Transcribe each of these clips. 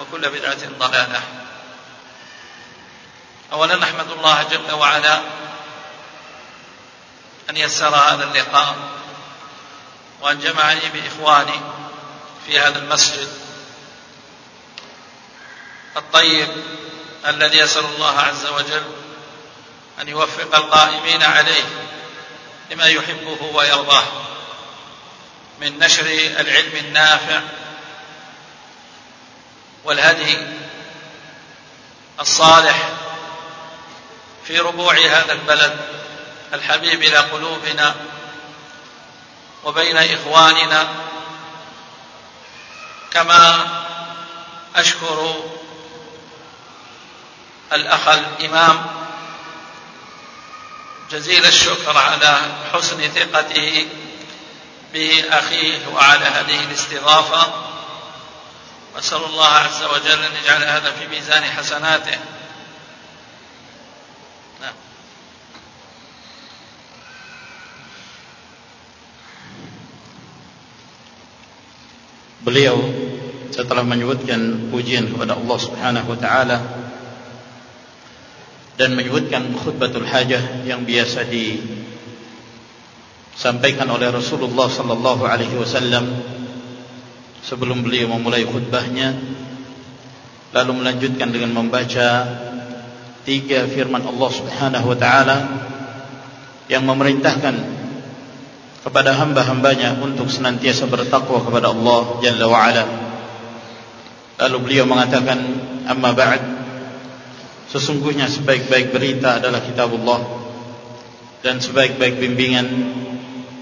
وكل بدعة ضلالة. اولا نحمد الله جل وعلا أن يسر هذا اللقاء وأن جمعني بإخواني في هذا المسجد الطيب الذي اسال الله عز وجل أن يوفق القائمين عليه لما يحبه ويرضاه من نشر العلم النافع والهدي الصالح في ربوع هذا البلد الحبيب إلى قلوبنا وبين إخواننا. كما أشكر الأخ الإمام جزيل الشكر على حسن ثقته بأخيه وعلى هذه الاستضافة. واسال الله عز وجل ان يجعل هذا في ميزان حسناته نعم Beliau setelah menyebutkan pujian kepada Allah Subhanahu wa taala dan menyebutkan khutbatul hajah yang biasa disampaikan oleh Rasulullah sallallahu alaihi wasallam sebelum beliau memulai khutbahnya lalu melanjutkan dengan membaca tiga firman Allah Subhanahu wa taala yang memerintahkan kepada hamba-hambanya untuk senantiasa bertakwa kepada Allah Jalla wa Ala. Lalu beliau mengatakan, "Amma ba'd, sesungguhnya sebaik-baik berita adalah kitabullah dan sebaik-baik bimbingan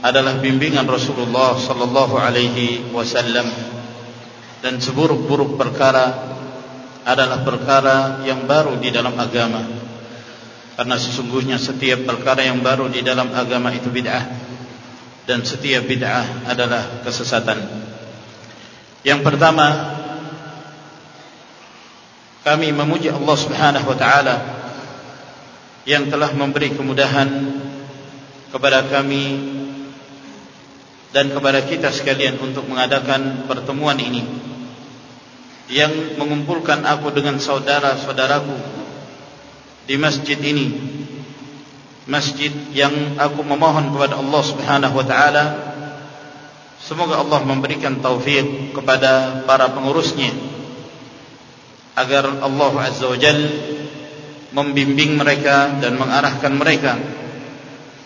adalah bimbingan Rasulullah sallallahu alaihi wasallam dan seburuk-buruk perkara adalah perkara yang baru di dalam agama." Karena sesungguhnya setiap perkara yang baru di dalam agama itu bid'ah dan setiap bid'ah adalah kesesatan. Yang pertama kami memuji Allah Subhanahu wa taala yang telah memberi kemudahan kepada kami dan kepada kita sekalian untuk mengadakan pertemuan ini. Yang mengumpulkan aku dengan saudara-saudaraku di masjid ini. Masjid yang aku memohon kepada Allah Subhanahu wa taala. Semoga Allah memberikan taufik kepada para pengurusnya agar Allah Azza wa Jal membimbing mereka dan mengarahkan mereka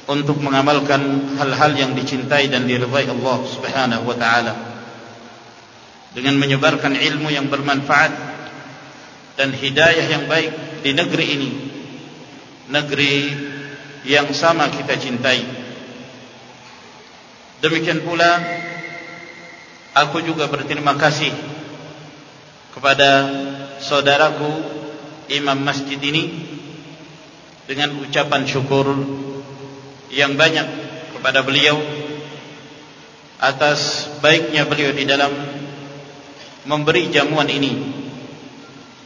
untuk mengamalkan hal-hal yang dicintai dan diridhai Allah Subhanahu wa taala. Dengan menyebarkan ilmu yang bermanfaat dan hidayah yang baik di negeri ini. Negeri yang sama kita cintai. Demikian pula aku juga berterima kasih kepada saudaraku imam masjid ini dengan ucapan syukur yang banyak kepada beliau atas baiknya beliau di dalam memberi jamuan ini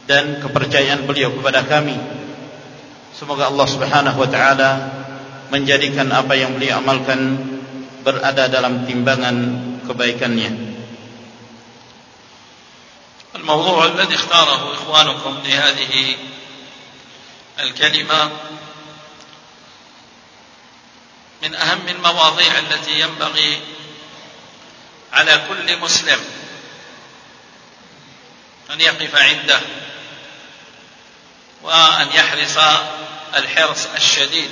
dan kepercayaan beliau kepada kami Semoga Allah Subhanahu wa taala menjadikan apa yang beliau amalkan berada dalam timbangan kebaikannya. الموضوع الذي اختاره إخوانكم لهذه الكلمة من أهم المواضيع التي ينبغي على كل مسلم أن يقف عنده وأن يحرص الحرص الشديد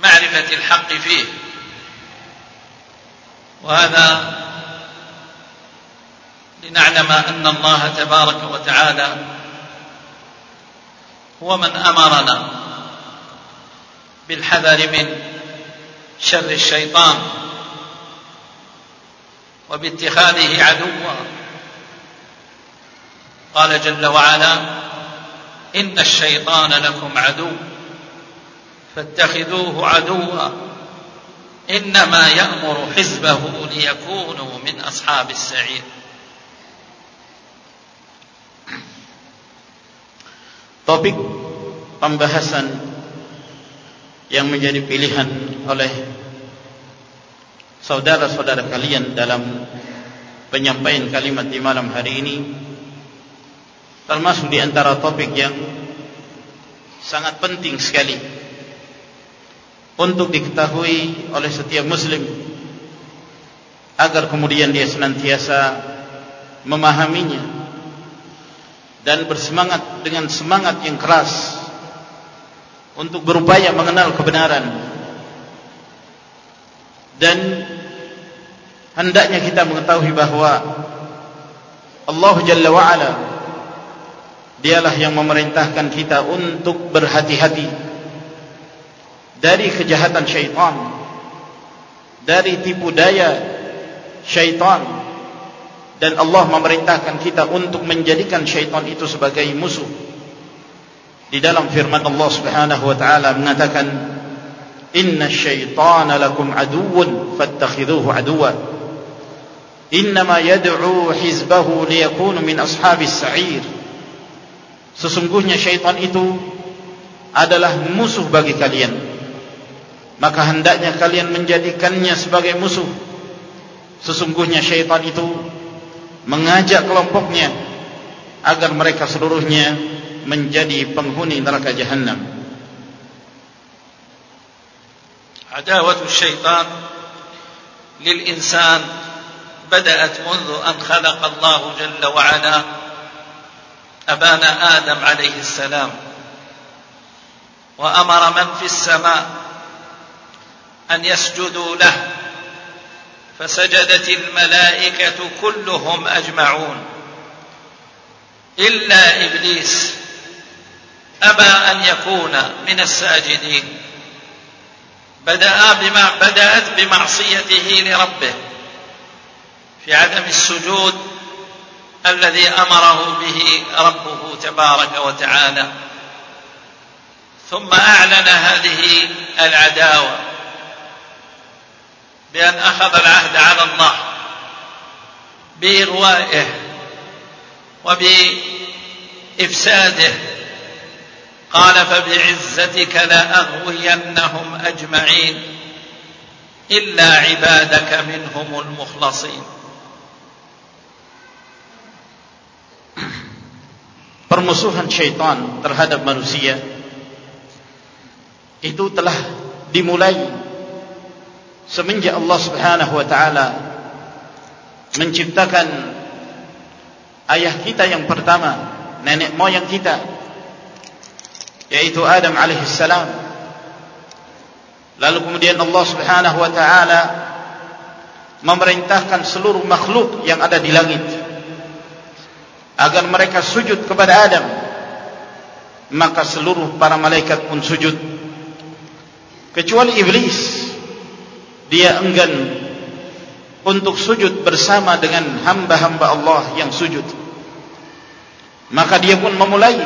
لمعرفة الحق فيه. وهذا لنعلم أن الله تبارك وتعالى هو من أمرنا بالحذر من شر الشيطان وباتخاذه عدوا. قال جل وعلا إن الشيطان لكم عدو فاتخذوه عدوا. إنما يأمر حزبه ليكونوا من أصحاب السعير. Topik pembahasan yang menjadi pilihan oleh saudara-saudara kalian dalam penyampaian kalimat di malam hari ini termasuk di antara topik yang sangat penting sekali untuk diketahui oleh setiap muslim agar kemudian dia senantiasa memahaminya dan bersemangat dengan semangat yang keras untuk berupaya mengenal kebenaran. Dan hendaknya kita mengetahui bahawa Allah Jalla wa'ala dialah yang memerintahkan kita untuk berhati-hati dari kejahatan syaitan dari tipu daya syaitan dan Allah memerintahkan kita untuk menjadikan syaitan itu sebagai musuh di dalam firman Allah Subhanahu wa taala mengatakan inna syaitana lakum aduwwun fattakhidhuhu aduwwa innama yad'u hizbahu liyakunu min ashabis sa'ir Sesungguhnya syaitan itu adalah musuh bagi kalian. Maka hendaknya kalian menjadikannya sebagai musuh. Sesungguhnya syaitan itu mengajak kelompoknya agar mereka seluruhnya menjadi penghuni neraka jahanam. Syaitan lil insan بدأت منذ أن خلق الله جل وعلا أبانا آدم عليه السلام وأمر من في السماء أن يسجدوا له فسجدت الملائكة كلهم أجمعون. إلا إبليس أبى أن يكون من الساجدين. بدأ بما بدأت بمعصيته لربه. في عدم السجود الذي أمره به ربه تبارك وتعالى. ثم أعلن هذه العداوة. بأن أخذ العهد على الله باغوائه وبإفساده. قال فبعزتك لأغوينهم أجمعين إلا عبادك منهم المخلصين. Permusuhan syaitan terhadap manusia itu telah dimulai semenjak Allah Subhanahu wa taala menciptakan ayah kita yang pertama nenek moyang kita yaitu Adam alaihi salam. Lalu kemudian Allah Subhanahu wa taala memerintahkan seluruh makhluk yang ada di langit agar mereka sujud kepada Adam. Maka seluruh para malaikat pun sujud. Kecuali iblis dia enggan untuk sujud bersama dengan hamba-hamba Allah yang sujud maka dia pun memulai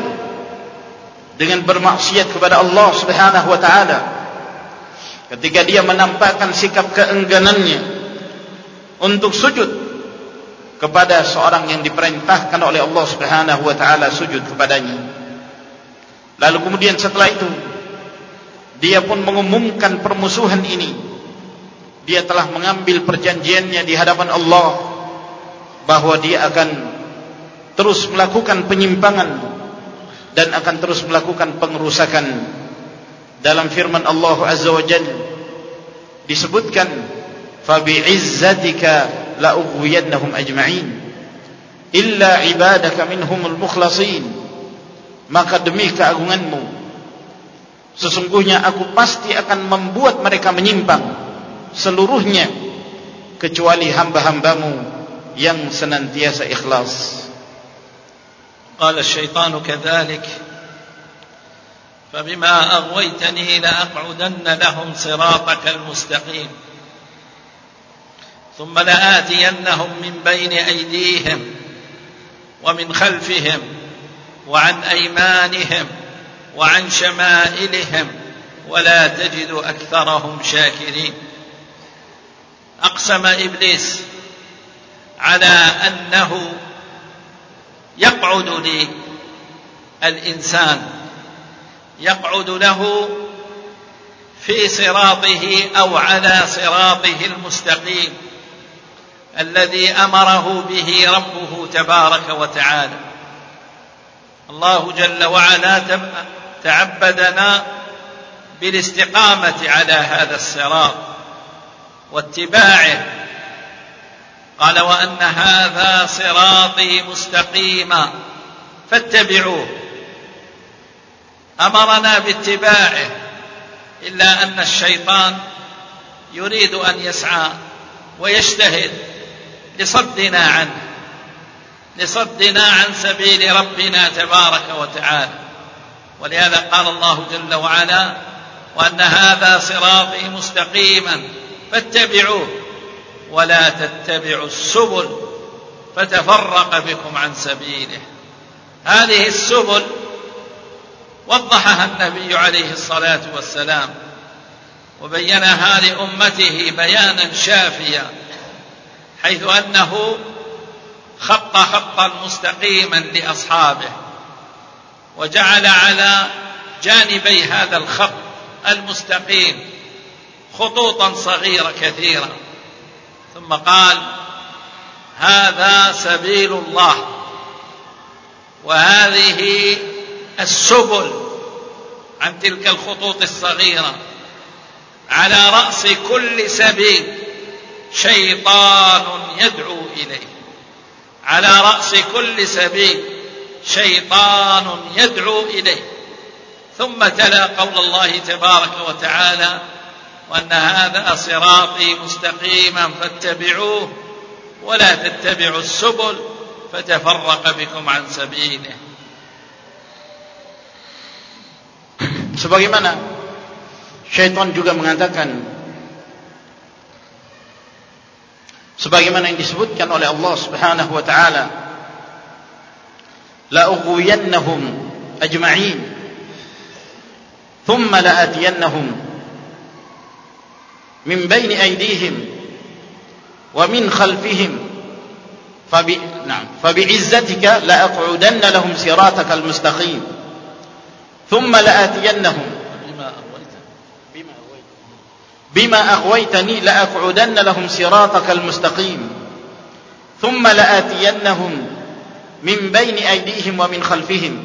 dengan bermaksiat kepada Allah Subhanahu wa taala ketika dia menampakkan sikap keengganannya untuk sujud kepada seorang yang diperintahkan oleh Allah Subhanahu wa taala sujud kepadanya. Lalu kemudian setelah itu dia pun mengumumkan permusuhan ini. Dia telah mengambil perjanjiannya di hadapan Allah bahwa dia akan terus melakukan penyimpangan dan akan terus melakukan pengerusakan. Dalam firman Allah Azza wa Jalla disebutkan fa bi'izzatika la ughwiyannahum ajma'in illa ibadaka minhumul mukhlasin. Maka demi keagunganmu sesungguhnya aku pasti akan membuat mereka menyimpang seluruhnya kecuali hamba-hambamu yang senantiasa ikhlas. قال الشيطان كذلك فبما أغويتني لأقعدن لهم صراطك المستقيم ثم لآتينهم من بين أيديهم ومن خلفهم وعن أيمانهم وعن شمائلهم ولا تجد أكثرهم شاكرين أقسم إبليس على أنه يقعد لي الإنسان يقعد له في صراطه أو على صراطه المستقيم الذي أمره به ربه تبارك وتعالى. الله جل وعلا تعبدنا بالاستقامة على هذا الصراط. واتباعه. قال وأن هذا صراطي مستقيما فاتبعوه. أمرنا باتباعه إلا أن الشيطان يريد أن يسعى ويجتهد لصدنا عنه لصدنا عن سبيل ربنا تبارك وتعالى. ولهذا قال الله جل وعلا وأن هذا صراطي مستقيما. فاتبعوه ولا تتبعوا السبل فتفرق بكم عن سبيله. هذه السبل وضحها النبي عليه الصلاة والسلام وبينها لأمته بيانا شافيا حيث أنه خط خطا مستقيما لأصحابه وجعل على جانبي هذا الخط المستقيم خطوطا صغيرة كثيرة. ثم قال هذا سبيل الله وهذه السبل عن تلك الخطوط الصغيرة. على رأس كل سبيل شيطان يدعو إليه. على رأس كل سبيل شيطان يدعو إليه. ثم تلا قول الله تبارك وتعالى وان هذا صراطي مستقيما فاتبعوه ولا تتبعوا السبل فتفرق بكم عن سبيله sebagaimana syaitan juga mengatakan sebagaimana yang disebutkan oleh Allah Subhanahu wa taala la ughwiyannahum ajma'in thumma la من بين أيديهم ومن خلفهم. فب... نعم. فبعزتك لأقعدن لهم صراطك المستقيم. ثم لآتينهم. بما أغويتني. لأقعدن لهم صراطك المستقيم. ثم لآتينهم من بين أيديهم ومن خلفهم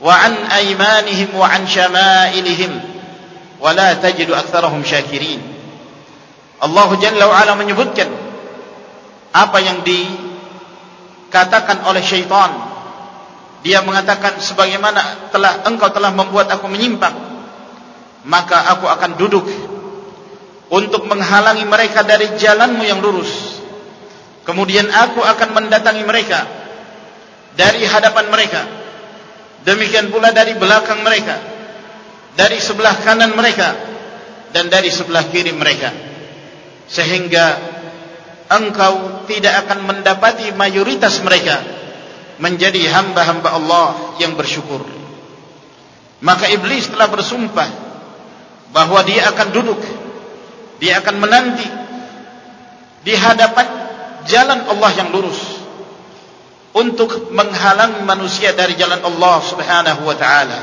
وعن أيمانهم وعن شمائلهم ولا تجد أكثرهم شاكرين. Allah Jalla wa'ala menyebutkan apa yang dikatakan oleh syaitan dia mengatakan sebagaimana telah engkau telah membuat aku menyimpang maka aku akan duduk untuk menghalangi mereka dari jalanmu yang lurus. Kemudian aku akan mendatangi mereka dari hadapan mereka. Demikian pula dari belakang mereka, dari sebelah kanan mereka dan dari sebelah kiri mereka. Sehingga engkau tidak akan mendapati mayoritas mereka menjadi hamba-hamba Allah yang bersyukur. Maka iblis telah bersumpah bahawa dia akan duduk dia akan menanti di hadapan jalan Allah yang lurus untuk menghalang manusia dari jalan Allah Subhanahu wa taala.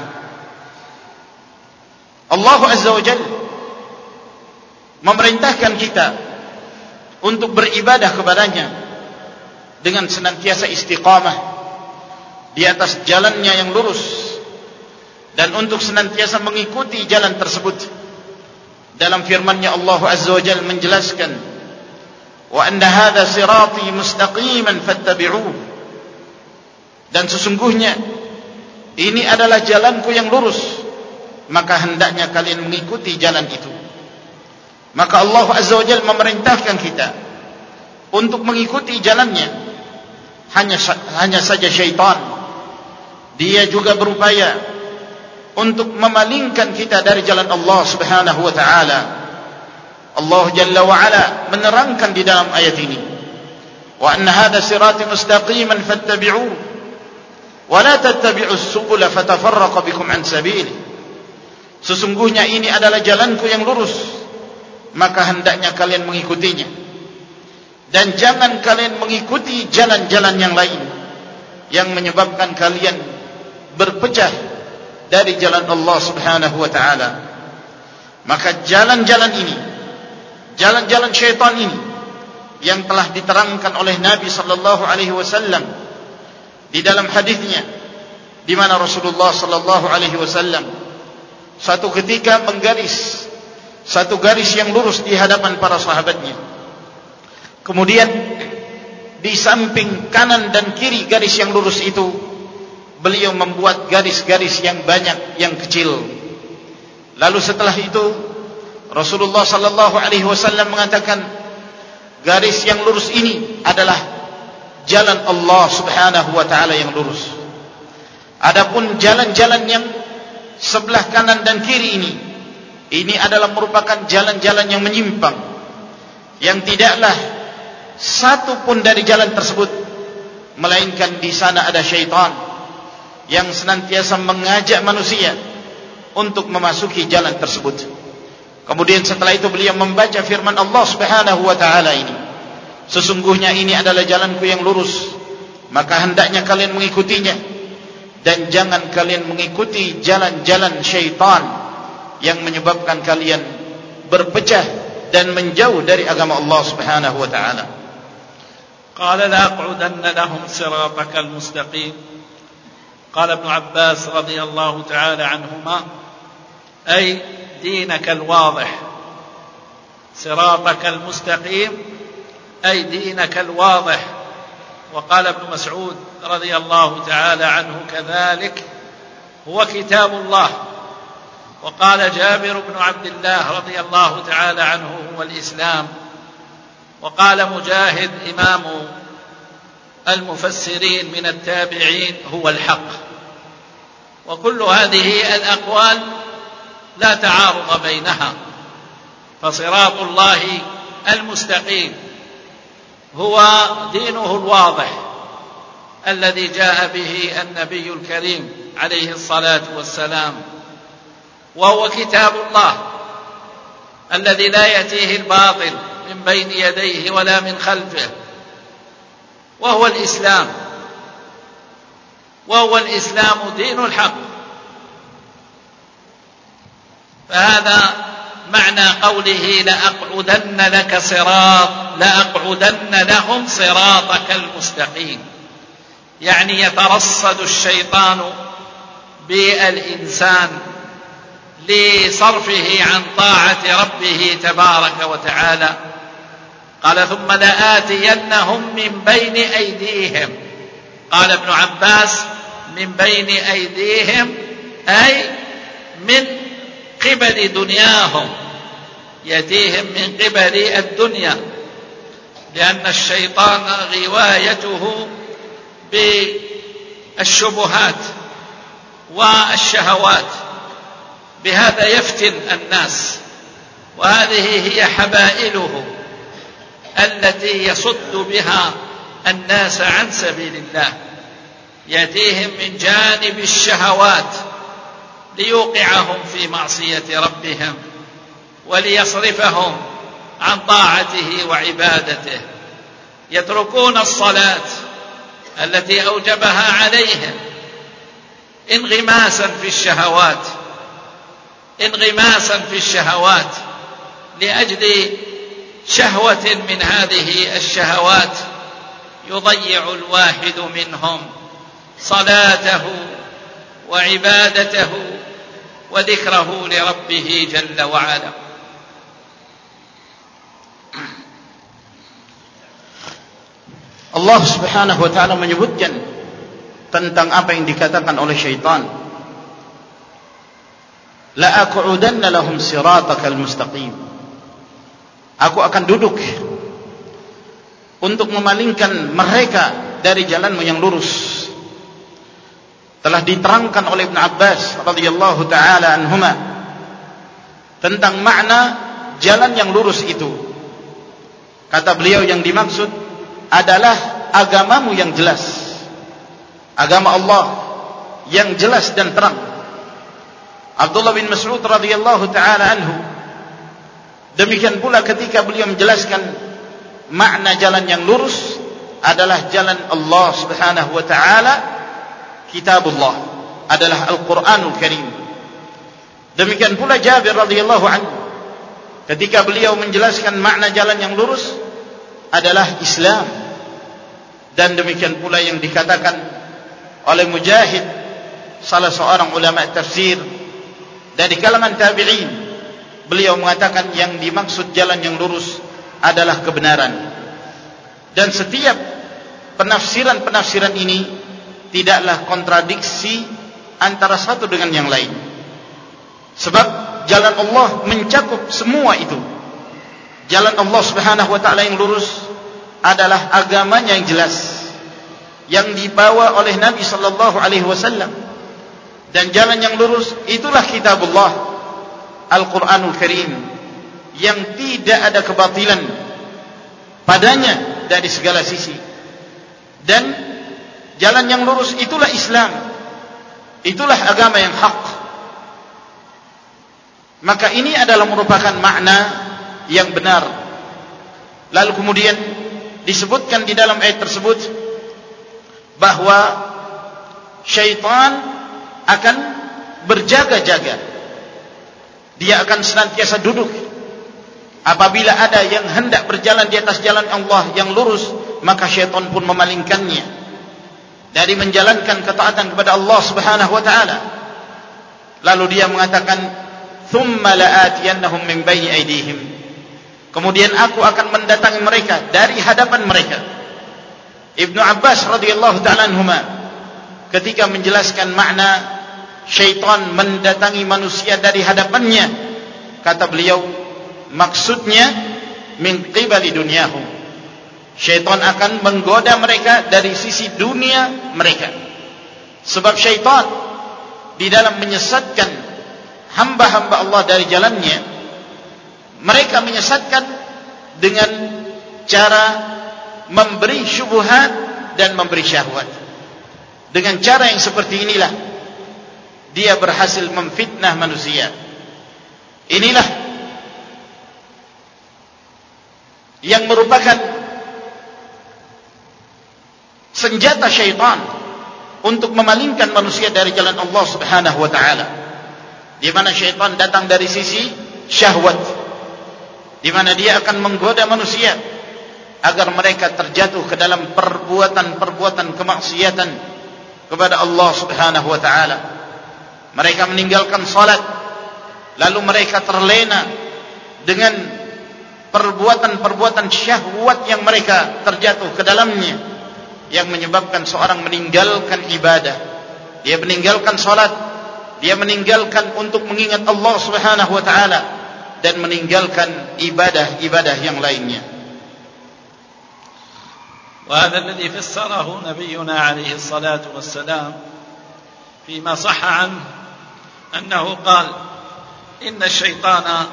Allah Azza wa Jalla memerintahkan kita untuk beribadah kepadanya dengan senantiasa istiqamah di atas jalannya yang lurus dan untuk senantiasa mengikuti jalan tersebut. Dalam firman-Nya Allah Azza wa Jalla menjelaskan wa anna hadha sirati mustaqiman fattabi'uhu dan sesungguhnya ini adalah jalanku yang lurus maka hendaknya kalian mengikuti jalan itu maka Allah Azza wa Jalla memerintahkan kita untuk mengikuti jalannya. Hanya hanya saja syaitan. Dia juga berupaya untuk memalingkan kita dari jalan Allah Subhanahu wa taala. Allah Jalla wa Ala menerangkan di dalam ayat ini. Wa anna hadha sirati mustaqiman fattabi'uhu wa la tattabi'us subula fatafarraqa bikum an sabili. Sesungguhnya ini adalah jalanku yang lurus maka hendaknya kalian mengikutinya. Dan jangan kalian mengikuti jalan-jalan yang lain yang menyebabkan kalian berpecah dari jalan Allah Subhanahu wa taala. Maka jalan-jalan ini jalan-jalan syaitan ini yang telah diterangkan oleh Nabi sallallahu alaihi wasallam di dalam hadisnya di mana Rasulullah sallallahu alaihi wasallam satu ketika menggaris satu garis yang lurus di hadapan para sahabatnya. Kemudian di samping kanan dan kiri garis yang lurus itu beliau membuat garis-garis yang banyak yang kecil. Lalu setelah itu Rasulullah sallallahu alaihi wasallam mengatakan garis yang lurus ini adalah jalan Allah Subhanahu wa taala yang lurus. Adapun jalan-jalan yang sebelah kanan dan kiri ini ini adalah merupakan jalan-jalan yang menyimpang. Yang tidaklah satu pun dari jalan tersebut melainkan di sana ada syaitan yang senantiasa mengajak manusia untuk memasuki jalan tersebut. Kemudian setelah itu beliau membaca firman Allah Subhanahu wa taala ini. Sesungguhnya ini adalah jalanku yang lurus maka hendaknya kalian mengikutinya. Dan jangan kalian mengikuti jalan-jalan syaitan yang menyebabkan kalian berpecah dan menjauh dari agama Allah Subhanahu wa taala. قال لأقعدن لهم صراطك المستقيم. قال ابن عباس رضي الله تعالى عنهما أي دينك الواضح صراطك المستقيم أي دينك الواضح. وقال ابن مسعود رضي الله تعالى عنه كذلك هو كتاب الله. وقال جابر بن عبد الله رضي الله تعالى عنه هو الإسلام وقال مجاهد إمام المفسرين من التابعين هو الحق. وكل هذه الأقوال لا تعارض بينها فصراط الله المستقيم هو دينه الواضح الذي جاء به النبي الكريم عليه الصلاة والسلام. وهو كتاب الله الذي لا يأتيه الباطل من بين يديه ولا من خلفه وهو الإسلام وهو الإسلام دين الحق. فهذا معنى قوله لأقعدن لك صراط لأقعدن لهم صراطك المستقيم. يعني يترصد الشيطان بالإنسان لصرفه عن طاعة ربه تبارك وتعالى. قال ثم لآتينهم من بين أيديهم. قال ابن عباس من بين أيديهم أي من قبل دنياهم يأتيهم من قبل الدنيا. لأن الشيطان غوايته بالشبهات والشهوات. بهذا يفتن الناس. وهذه هي حبائله التي يصد بها الناس عن سبيل الله. يأتيهم من جانب الشهوات ليوقعهم في معصية ربهم وليصرفهم عن طاعته وعبادته. يتركون الصلاة التي أوجبها عليهم انغماسا في الشهوات. انغماسا في الشهوات لأجل شهوة من هذه الشهوات يضيع الواحد منهم صلاته وعبادته وذكره لربه جل وعلا Allah Subhanahu wa taala menyebutkan tentang apa yang dikatakan oleh syaitan. La aqudanna lahum siratakal mustaqim. Aku akan duduk untuk memalingkan mereka dari jalanmu yang lurus. Telah diterangkan oleh Ibn Abbas radhiyallahu taala anhuma tentang makna jalan yang lurus itu. Kata beliau yang dimaksud adalah agamamu yang jelas agama Allah yang jelas dan terang Abdullah bin Mas'ud radhiyallahu taala anhu. Demikian pula ketika beliau menjelaskan makna jalan yang lurus adalah jalan Allah Subhanahu wa taala kitabullah adalah Al-Qur'anul Karim. Demikian pula Jabir radhiyallahu anhu ketika beliau menjelaskan makna jalan yang lurus adalah Islam. Dan demikian pula yang dikatakan oleh Mujahid salah seorang ulama tafsir dari kalangan tabi'in beliau mengatakan yang dimaksud jalan yang lurus adalah kebenaran. Dan setiap penafsiran-penafsiran ini tidaklah kontradiksi antara satu dengan yang lain. Sebab jalan Allah mencakup semua itu. Jalan Allah Subhanahu wa taala yang lurus adalah agamanya yang jelas yang dibawa oleh Nabi sallallahu alaihi wasallam dan jalan yang lurus itulah kitabullah Al-Qur'anul Karim yang tidak ada kebatilan padanya dari segala sisi. Dan jalan yang lurus itulah Islam. Itulah agama yang hak. Maka ini adalah merupakan makna yang benar. Lalu kemudian disebutkan di dalam ayat tersebut bahwa syaitan akan berjaga-jaga. Dia akan senantiasa duduk. Apabila ada yang hendak berjalan di atas jalan Allah yang lurus maka syaitan pun memalingkannya. Dari menjalankan ketaatan kepada Allah Subhanahu wa taala. Lalu dia mengatakan thumma la'atiyannahum min bayni aydihim. Kemudian aku akan mendatangi mereka dari hadapan mereka. Ibnu Abbas radhiyallahu taala anhuma ketika menjelaskan makna syaitan mendatangi manusia dari hadapannya. Kata beliau maksudnya min qibali dunyahum syaitan akan menggoda mereka dari sisi dunia mereka. Sebab syaitan di dalam menyesatkan hamba-hamba Allah dari jalannya mereka menyesatkan dengan cara memberi syubhat dan memberi syahwat. Dengan cara yang seperti inilah dia berhasil memfitnah manusia. Inilah yang merupakan senjata syaitan untuk memalingkan manusia dari jalan Allah Subhanahu wa taala. Di mana syaitan datang dari sisi syahwat. Di mana dia akan menggoda manusia agar mereka terjatuh ke dalam perbuatan-perbuatan kemaksiatan kepada Allah Subhanahu wa taala Mereka meninggalkan salat lalu mereka terlena dengan perbuatan-perbuatan syahwat yang mereka terjatuh ke dalamnya yang menyebabkan seorang meninggalkan ibadah. Dia meninggalkan salat, dia meninggalkan untuk mengingat Allah Subhanahu wa taala dan meninggalkan ibadah-ibadah yang lainnya. وهذا الذي فسره نبينا عليه الصلاة والسلام فيما صح عنه أنه قال إن الشيطان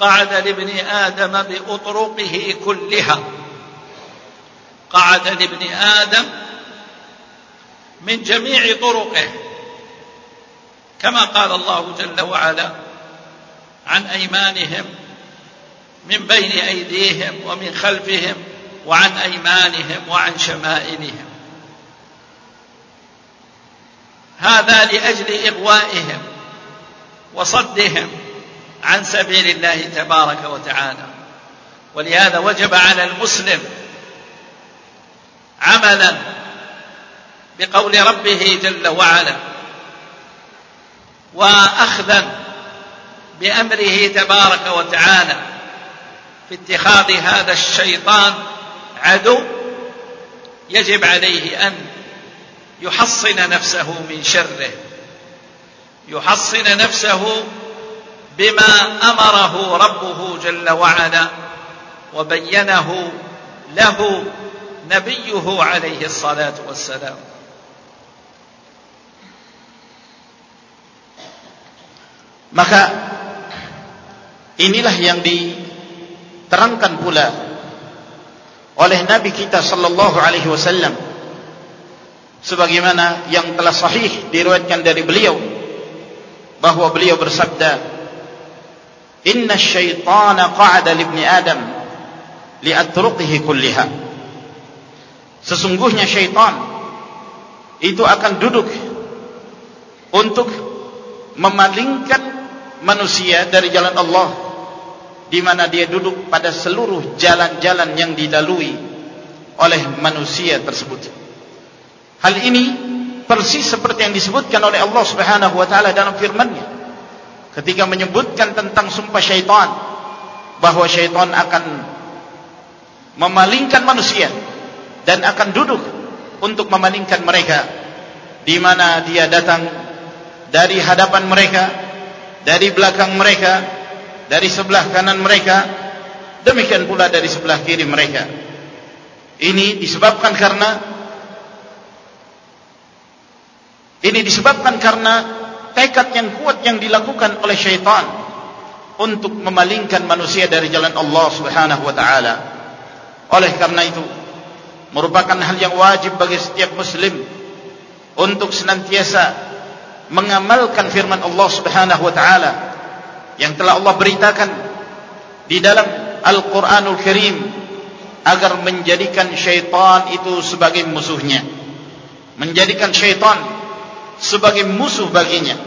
قعد لابن آدم بأطرقه كلها. قعد لابن آدم من جميع طرقه. كما قال الله جل وعلا عن أيمانهم من بين أيديهم ومن خلفهم وعن أيمانهم وعن شمائلهم. هذا لأجل إغوائهم وصدهم عن سبيل الله تبارك وتعالى. ولهذا وجب على المسلم عملا بقول ربه جل وعلا واخذا بأمره تبارك وتعالى في اتخاذ هذا الشيطان عدو يجب عليه أن يحصن نفسه من شره. يحصن نفسه بما أمره ربه جل وعلا وبينه له نبيه عليه الصلاة والسلام. Maka inilah yang diterangkan pula oleh Nabi kita sallallahu alaihi wasallam. Sebagaimana yang telah sahih diriwayatkan dari beliau bahwa beliau bersabda inna syaitana qa'ada li ibni adam li atruqihi kulliha. Sesungguhnya syaitan itu akan duduk untuk memalingkan manusia dari jalan Allah di mana dia duduk pada seluruh jalan-jalan yang dilalui oleh manusia tersebut hal ini persis seperti yang disebutkan oleh Allah Subhanahu wa taala dalam firman-Nya ketika menyebutkan tentang sumpah syaitan bahwa syaitan akan memalingkan manusia dan akan duduk untuk memalingkan mereka di mana dia datang dari hadapan mereka, dari belakang mereka, dari sebelah kanan mereka, demikian pula dari sebelah kiri mereka. Ini disebabkan karena ini disebabkan karena tekad yang kuat yang dilakukan oleh syaitan untuk memalingkan manusia dari jalan Allah Subhanahu wa taala. Oleh karena itu merupakan hal yang wajib bagi setiap muslim untuk senantiasa mengamalkan firman Allah Subhanahu wa taala yang telah Allah beritakan di dalam Al-Qur'anul Karim agar menjadikan syaitan itu sebagai musuhnya menjadikan syaitan sebagai musuh baginya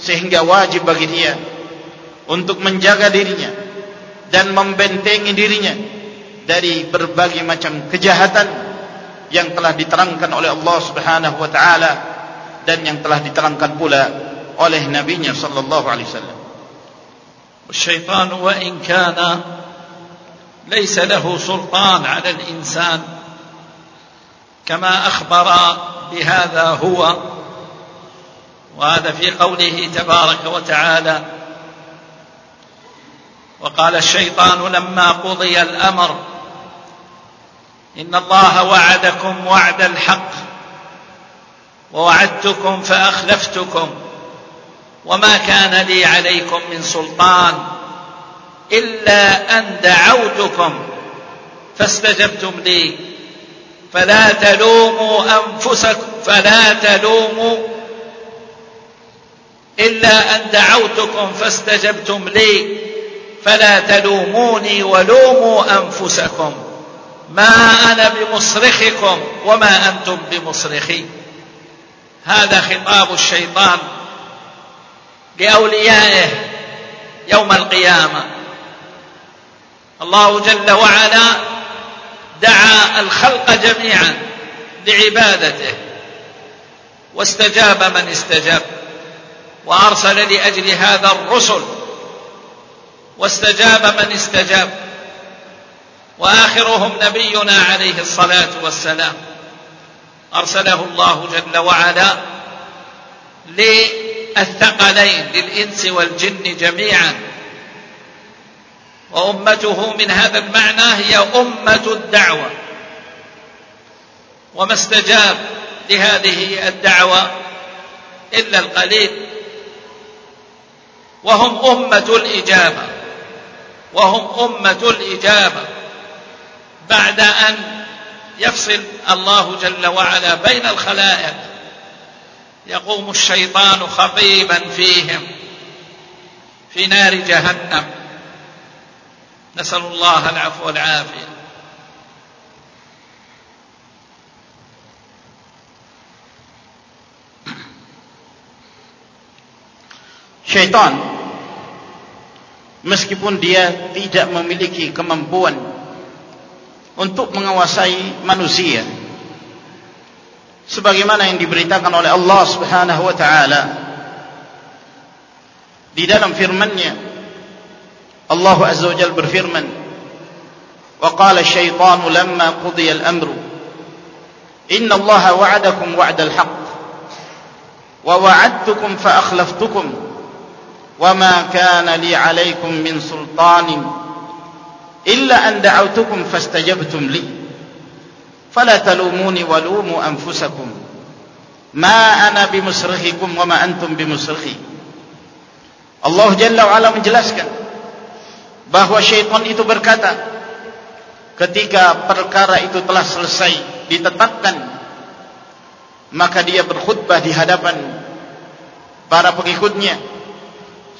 sehingga wajib bagi dia untuk menjaga dirinya dan membentengi dirinya dari berbagai macam kejahatan yang telah diterangkan oleh Allah Subhanahu wa taala dan yang telah diterangkan pula oleh nabinya sallallahu alaihi wasallam. والشيطان وإن كان ليس له سلطان على الإنسان كما أخبر بهذا هو وهذا في قوله تبارك وتعالى وقال الشيطان لما قضي الأمر إن الله وعدكم وعد الحق ووعدتكم فأخلفتكم وما كان لي عليكم من سلطان إلا أن دعوتكم فاستجبتم لي فلا تلوموا أنفسكم فلا تلوموا إلا أن دعوتكم فاستجبتم لي فلا تلوموني ولوموا أنفسكم. ما أنا بمصرخكم وما أنتم بمصرخي. هذا خطاب الشيطان لأوليائه يوم القيامة. الله جل وعلا دعا الخلق جميعا لعبادته واستجاب من استجاب. وأرسل لأجل هذا الرسل واستجاب من استجاب. وآخرهم نبينا عليه الصلاة والسلام. أرسله الله جل وعلا للثقلين للإنس والجن جميعا. وأمته من هذا المعنى هي أمة الدعوة. وما استجاب لهذه الدعوة إلا القليل. وهم أمة الإجابة. وهم أمة الإجابة. بعد أن يفصل الله جل وعلا بين الخلائق يقوم الشيطان خطيبا فيهم في نار جهنم. نسأل الله العفو والعافية. شيطان meskipun dia tidak memiliki kemampuan untuk menguasai manusia. Sebagaimana yang diberitakan oleh Allah Subhanahu wa taala di dalam firman-Nya. Allah Azza wa Jalla berfirman wa qala asy-syaitanu lamma qudiya al-amru inna Allah wa'adakum wa'dal haqq wa wa'adtukum fa akhlaftukum li 'alaykum min sultanin illa an da'awtukum fastajabtum li fala talumuni wa lumu anfusakum ma ana bimusrikhikum wa ma antum bimusrikhi Allah Jalla wa ala menjelaskan bahawa syaitan itu berkata ketika perkara itu telah selesai ditetapkan maka dia berkhutbah di hadapan para pengikutnya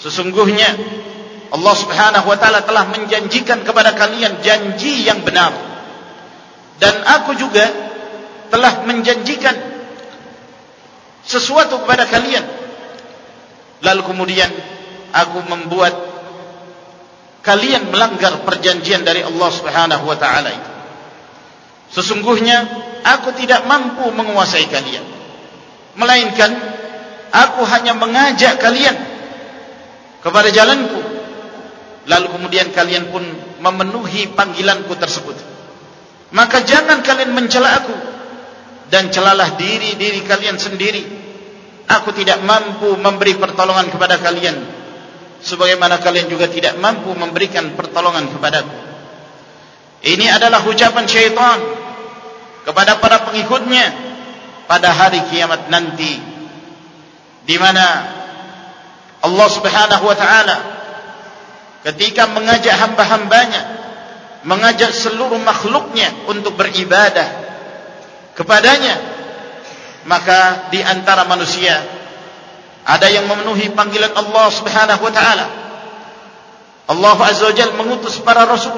sesungguhnya Allah Subhanahu wa taala telah menjanjikan kepada kalian janji yang benar. Dan aku juga telah menjanjikan sesuatu kepada kalian. Lalu kemudian aku membuat kalian melanggar perjanjian dari Allah Subhanahu wa taala itu. Sesungguhnya aku tidak mampu menguasai kalian. Melainkan aku hanya mengajak kalian kepada jalanku. Lalu kemudian kalian pun memenuhi panggilanku tersebut. Maka jangan kalian mencela aku dan celalah diri-diri kalian sendiri. Aku tidak mampu memberi pertolongan kepada kalian sebagaimana kalian juga tidak mampu memberikan pertolongan kepadaku. Ini adalah ucapan syaitan kepada para pengikutnya pada hari kiamat nanti di mana Allah Subhanahu wa taala ketika mengajak hamba-hambanya mengajak seluruh makhluknya untuk beribadah kepadanya maka di antara manusia ada yang memenuhi panggilan Allah Subhanahu wa taala. Allah Azza wa mengutus para rasul.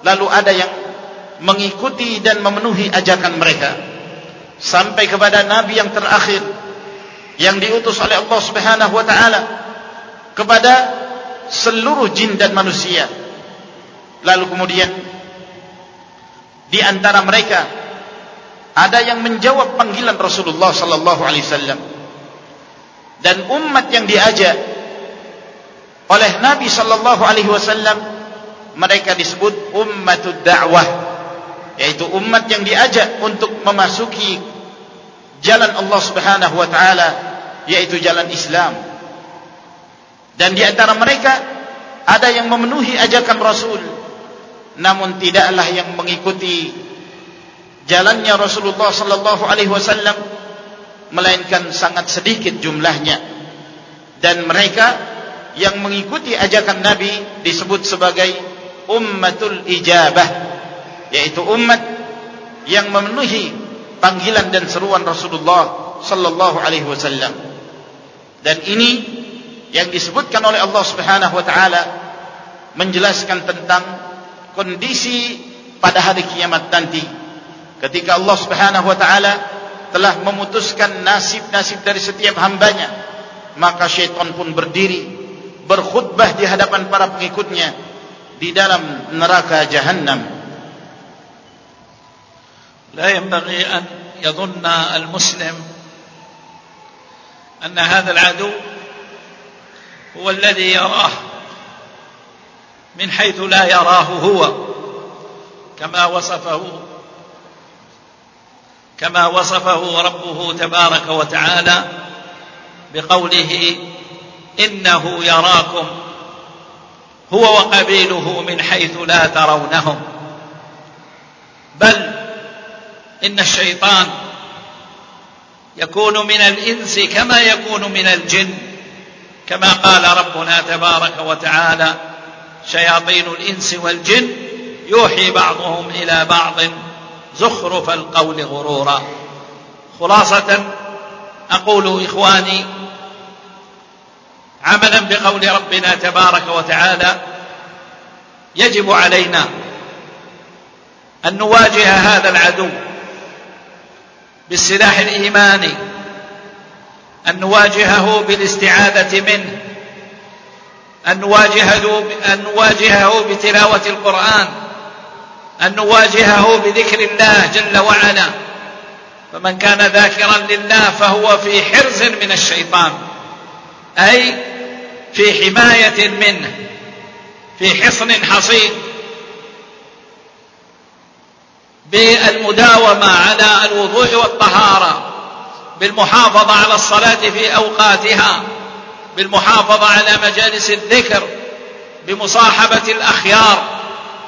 Lalu ada yang mengikuti dan memenuhi ajakan mereka. Sampai kepada nabi yang terakhir yang diutus oleh Allah Subhanahu wa taala kepada seluruh jin dan manusia. Lalu kemudian di antara mereka ada yang menjawab panggilan Rasulullah sallallahu alaihi wasallam. Dan umat yang diajak oleh Nabi sallallahu alaihi wasallam mereka disebut ummatud da'wah yaitu umat yang diajak untuk memasuki jalan Allah Subhanahu wa taala yaitu jalan Islam. Dan di antara mereka ada yang memenuhi ajakan Rasul namun tidaklah yang mengikuti jalannya Rasulullah sallallahu alaihi wasallam melainkan sangat sedikit jumlahnya dan mereka yang mengikuti ajakan Nabi disebut sebagai ummatul ijabah yaitu umat yang memenuhi panggilan dan seruan Rasulullah sallallahu alaihi wasallam. Dan ini yang disebutkan oleh Allah Subhanahu wa taala menjelaskan tentang kondisi pada hari kiamat nanti ketika Allah Subhanahu wa taala telah memutuskan nasib-nasib dari setiap hambanya maka syaitan pun berdiri berkhutbah di hadapan para pengikutnya di dalam neraka jahannam la yanbaghi an yadhunna al-muslim anna hadha al-adu هو الذي يراه من حيث لا يراه هو كما وصفه كما وصفه ربه تبارك وتعالى بقوله إنه يراكم هو وقبيله من حيث لا ترونهم. بل إن الشيطان يكون من الإنس كما يكون من الجن. كما قال ربنا تبارك وتعالى شياطين الإنس والجن يوحي بعضهم إلى بعض زخرف القول غرورا. خلاصة أقول إخواني عملا بقول ربنا تبارك وتعالى يجب علينا أن نواجه هذا العدو بالسلاح الإيماني أن نواجهه بالاستعاذة منه أن نواجهه أن نواجهه بتلاوة القرآن أن نواجهه بذكر الله جل وعلا. فمن كان ذاكرا لله فهو في حرز من الشيطان أي في حماية منه في حصن حصين. بالمداومة على الوضوء والطهارة بالمحافظة على الصلاة في أوقاتها بالمحافظة على مجالس الذكر بمصاحبة الأخيار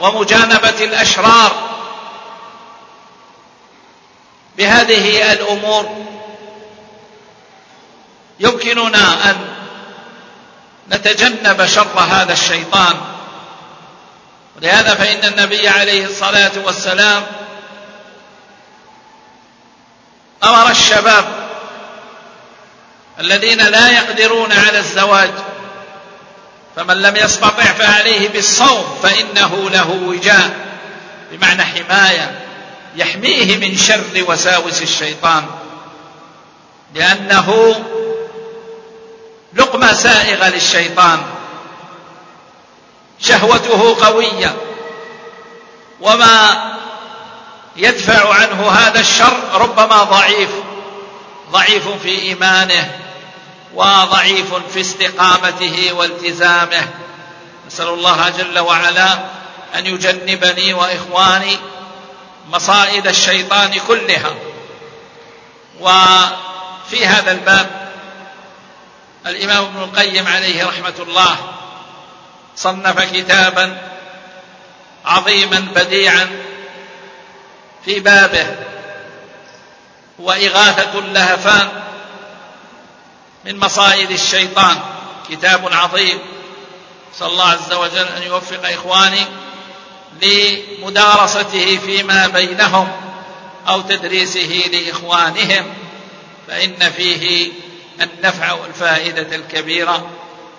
ومجانبة الأشرار. بهذه الأمور يمكننا أن نتجنب شر هذا الشيطان. ولهذا فإن النبي عليه الصلاة والسلام أمر الشباب الذين لا يقدرون على الزواج فمن لم يستطع فعليه بالصوم فإنه له وجاء بمعنى حماية يحميه من شر وساوس الشيطان لأنه لقمة سائغة للشيطان شهوته قوية وما يدفع عنه هذا الشر ربما ضعيف ضعيف في إيمانه وضعيف في استقامته والتزامه. نسأل الله جل وعلا أن يجنبني وإخواني مصائد الشيطان كلها. وفي هذا الباب الإمام ابن القيم عليه رحمة الله صنف كتابا عظيما بديعا في بابه وإغاثة اللهفان من مصائد الشيطان. كتاب عظيم. صلى الله عز وجل أن يوفق إخواني لمدارسته فيما بينهم أو تدريسه لإخوانهم فإن فيه النفع والفائدة الكبيرة.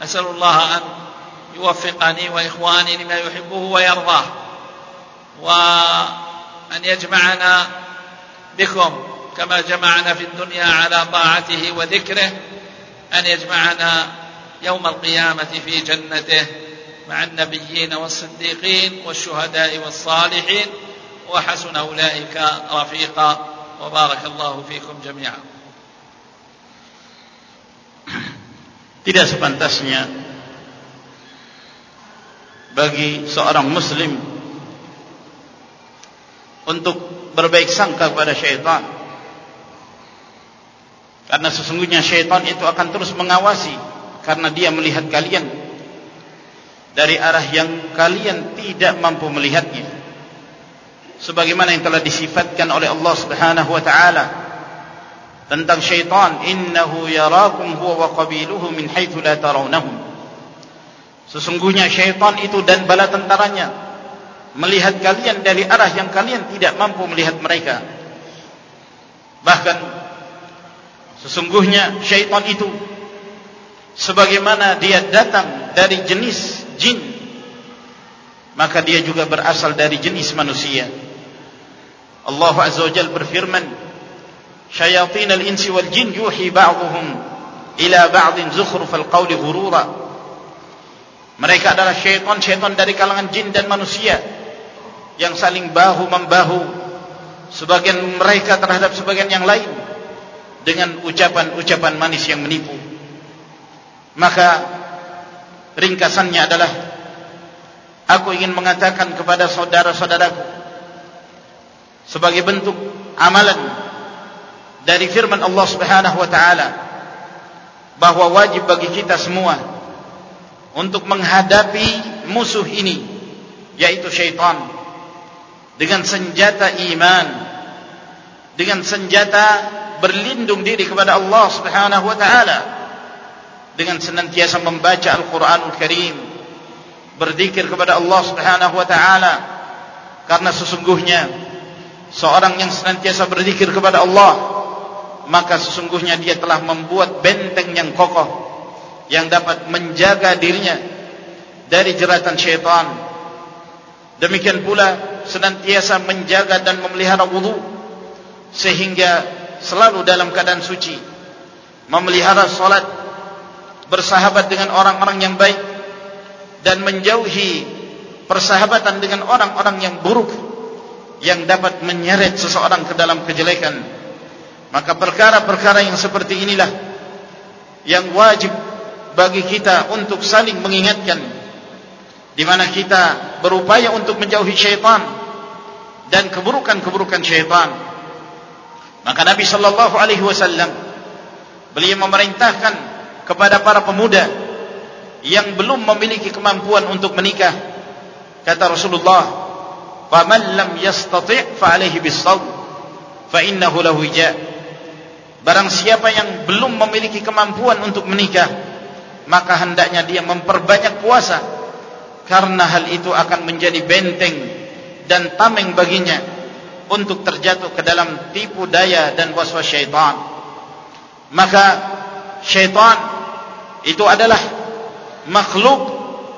أسأل الله أن يوفقني وإخواني لما يحبه ويرضاه. وأن يجمعنا بكم كما جمعنا في الدنيا على طاعته وذكره أن يجمعنا يوم القيامة في جنته مع النبيين والصديقين والشهداء والصالحين وحسن أولئك رفيقا. وبارك الله فيكم جميعا. Tidak sepantasnya bagi seorang muslim untuk berbaik sangka kepada syaitan. Karena sesungguhnya syaitan itu akan terus mengawasi karena dia melihat kalian dari arah yang kalian tidak mampu melihatnya. Sebagaimana yang telah disifatkan oleh Allah Subhanahu wa taala tentang syaitan innahu yarakum huwa wa qabiluhu min haitsu la tarawnahum. Sesungguhnya syaitan itu dan bala tentaranya melihat kalian dari arah yang kalian tidak mampu melihat mereka. Bahkan sesungguhnya syaitan itu sebagaimana dia datang dari jenis jin maka dia juga berasal dari jenis manusia. Allah Azza wa Jalla berfirman Syayatin al-insi wal jin yuhi ba'dhum ila ba'dhin zukhrufal qawli ghurura. Mereka adalah syaitan-syaitan dari kalangan jin dan manusia yang saling bahu membahu sebagian mereka terhadap sebagian yang lain dengan ucapan-ucapan manis yang menipu. Maka ringkasannya adalah aku ingin mengatakan kepada saudara-saudaraku sebagai bentuk amalan dari firman Allah Subhanahu wa taala bahwa wajib bagi kita semua untuk menghadapi musuh ini yaitu syaitan dengan senjata iman. Dengan senjata berlindung diri kepada Allah Subhanahu wa taala. Dengan senantiasa membaca Al-Qur'anul Karim. Berzikir kepada Allah Subhanahu wa taala. Karena sesungguhnya seorang yang senantiasa berzikir kepada Allah maka sesungguhnya dia telah membuat benteng yang kokoh yang dapat menjaga dirinya dari jeratan syaitan demikian pula senantiasa menjaga dan memelihara wudu sehingga selalu dalam keadaan suci. Memelihara salat bersahabat dengan orang-orang yang baik dan menjauhi persahabatan dengan orang-orang yang buruk yang dapat menyeret seseorang ke dalam kejelekan. Maka perkara-perkara yang seperti inilah yang wajib bagi kita untuk saling mengingatkan di mana kita berupaya untuk menjauhi syaitan dan keburukan-keburukan syaitan. Maka Nabi sallallahu alaihi wasallam beliau memerintahkan kepada para pemuda yang belum memiliki kemampuan untuk menikah. Kata Rasulullah, "Faman lam yastati' fa alaihi bisawm fa innahu lahu wija' Barang siapa yang belum memiliki kemampuan untuk menikah, maka hendaknya dia memperbanyak puasa Karena hal itu akan menjadi benteng dan tameng baginya Untuk terjatuh ke dalam tipu daya dan waswas syaitan Maka syaitan itu adalah makhluk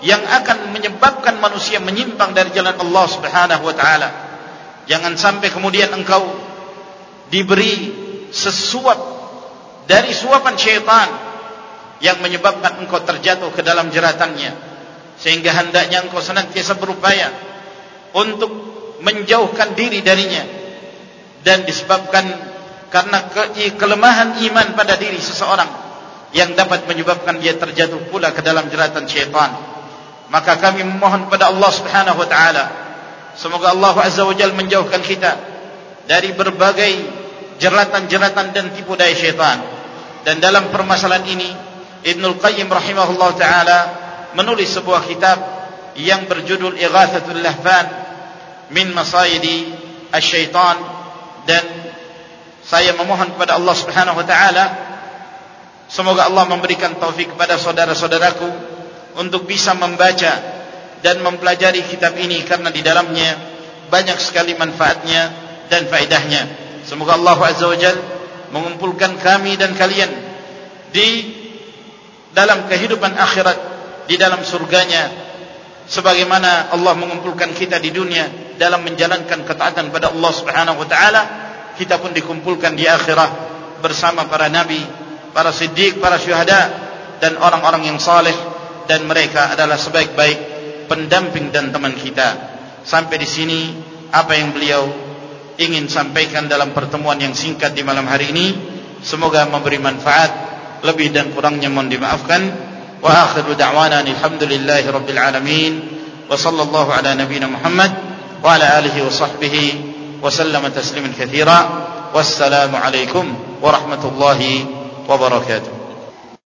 yang akan menyebabkan manusia menyimpang dari jalan Allah Subhanahu wa taala. Jangan sampai kemudian engkau diberi sesuap dari suapan syaitan yang menyebabkan engkau terjatuh ke dalam jeratannya sehingga hendaknya engkau senantiasa berupaya untuk menjauhkan diri darinya. Dan disebabkan karena ke kelemahan iman pada diri seseorang yang dapat menyebabkan dia terjatuh pula ke dalam jeratan syaitan. Maka kami memohon kepada Allah Subhanahu wa taala semoga Allah Azza wa Jalla menjauhkan kita dari berbagai jeratan-jeratan dan tipu daya syaitan. Dan dalam permasalahan ini Ibnul Qayyim rahimahullah taala menulis sebuah kitab yang berjudul Ighathatul Lahfan min Masayidi Asy-Syaitan dan saya memohon kepada Allah Subhanahu wa taala semoga Allah memberikan taufik kepada saudara-saudaraku untuk bisa membaca dan mempelajari kitab ini karena di dalamnya banyak sekali manfaatnya dan faedahnya. Semoga Allah Azza wa Jal mengumpulkan kami dan kalian di dalam kehidupan akhirat di dalam surganya sebagaimana Allah mengumpulkan kita di dunia dalam menjalankan ketaatan pada Allah Subhanahu wa taala kita pun dikumpulkan di akhirat bersama para nabi, para siddiq, para syuhada dan orang-orang yang saleh dan mereka adalah sebaik-baik pendamping dan teman kita. Sampai di sini apa yang beliau ingin sampaikan dalam pertemuan yang singkat di malam hari ini semoga memberi manfaat lebih dan kurangnya mohon dimaafkan وآخر دعوانا أن الحمد لله رب العالمين وصلى الله على نبينا محمد وعلى آله وصحبه وسلم تسليما كثيرا والسلام عليكم ورحمة الله وبركاته.